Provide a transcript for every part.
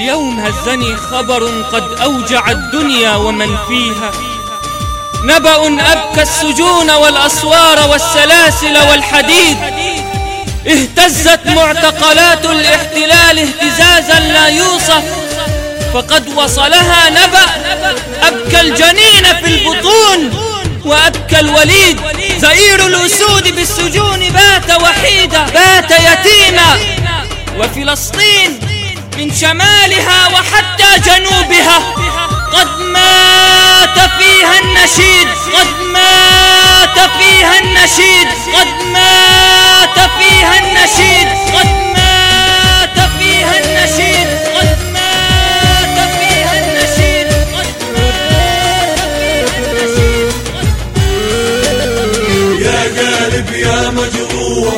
اليوم هزني خبر قد أوجع الدنيا ومن فيها. نبأ أبكى السجون والأسوار والسلاسل والحديد. اهتزت معتقلات الاحتلال اهتزازا لا يوصف. فقد وصلها نبأ أبكى الجنين في البطون. وأبكى الوليد زئير الأسود بالسجون بات وحيدا. بات يتيما. وفلسطين من شمالها وحتى جنوبها. قد مات فيها النشيد قد مات فيها النشيد قد مات فيها النشيد قد مات فيها النشيد قد مات فيها النشيد يا قالب يا مجروح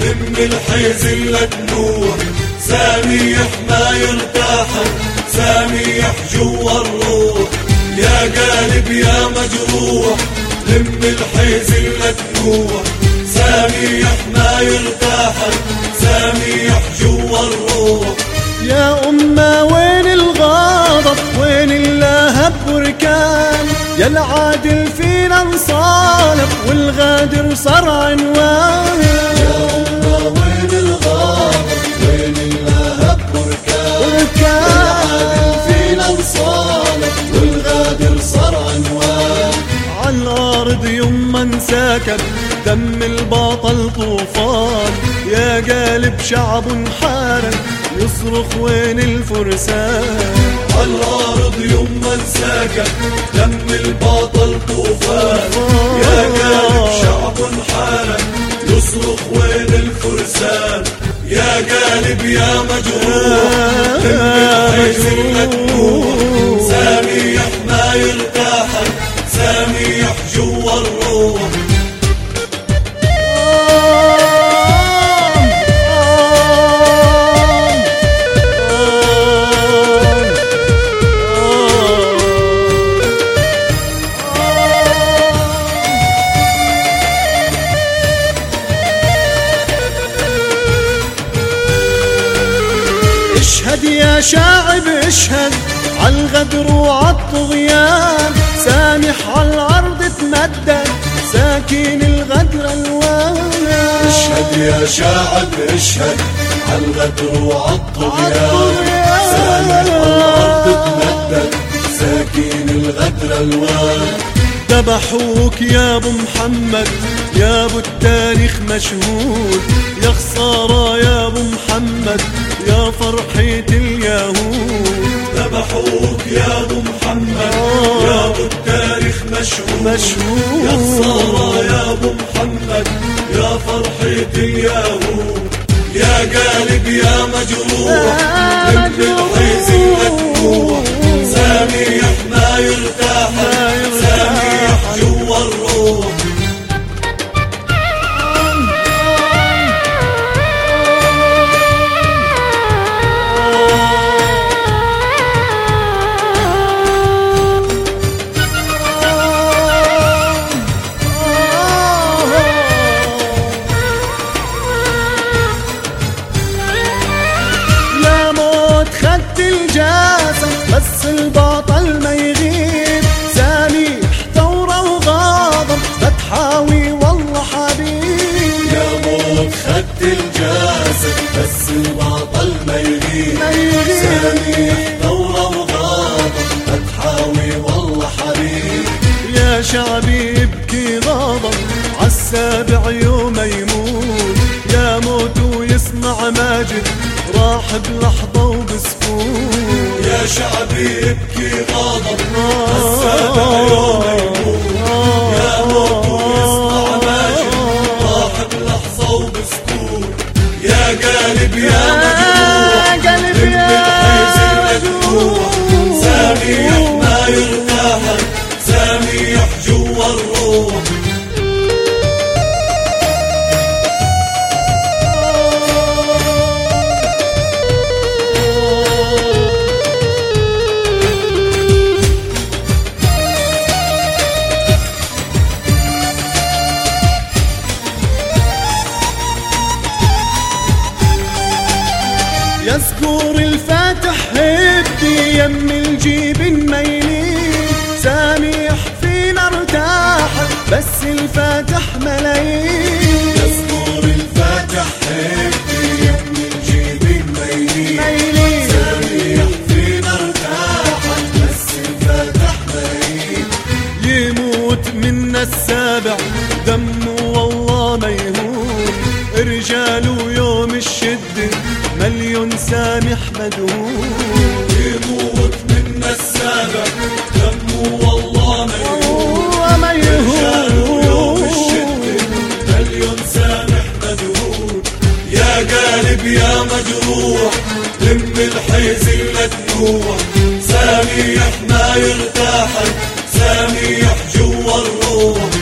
لم الحزن لك نوح ساميح ما يرتاح ساميح جوا الروح يا قالب يا مجروح لم الحزن لك نوح ساميح ما يرتاح ساميح جوا الروح يا أمة وين الغضب؟ وين اللهب بركان؟ يا العادل فينا انصالب والغادر صار عنوان. عالأرض يما انسكب دم البطل طوفان. يا قالب شعب حارب يصرخ وين الفرسان. الأرض يما انساكت دم البطل طوفان. يا قالب شعب حارب يصرخ وين الفرسان. يا قالب يا مجروح دم الحزن مكتوب ساميح ما يرتاح اشهد يا شاعب اشهد عالغدر وعالطغيان سامح عالارض تمدد. ساكن الغدر الوان اشهد يا شاعب اشهد عالغدر وعالطغيان سامح الأرض تمدد ساكين الغدر الوان ذبحوك يا أبو محمد. يا أبو التاريخ مشهود يا خسارة يا أبو محمد يا فرحة اليهود. ذبحوك يا أبو محمد يا أبو التاريخ مشهود. مشهود. يا خسارة يا أبو محمد يا فرحة اليهود. يا قالب يا مجروح ابن الحزن مدفوع. ساميح ما يرتاح. ساميح ثورة والله يا شعبي غضب عالسابع يوم يموت. يا موت ماجد راح بلحظة وبسكوت. يا شعبي يبكي غاضب السابع يوم يموت. يا موت ويسمع ماجد راح بلحظة وبسكوت. يا قالب يا مجروح نور الفاتح هبدي يم الجيب الميلي سامح فينا ارتاح بس الفاتح ملايين دستور الفاتح هبدي يم الجيب الميلي سامح فينا ارتاح بس الفاتح ملايين يموت منا السابع دم سامح مدعو يموت من السابع دمه والله ميهون يوم الشدة مليون سامح مدعو يا قالب يا مجروح دم الحيز المدلوع سامح ما يرتاحك سامح جوا الروح.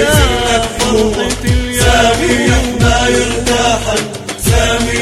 سامي يا سامي ما يرتاح سامي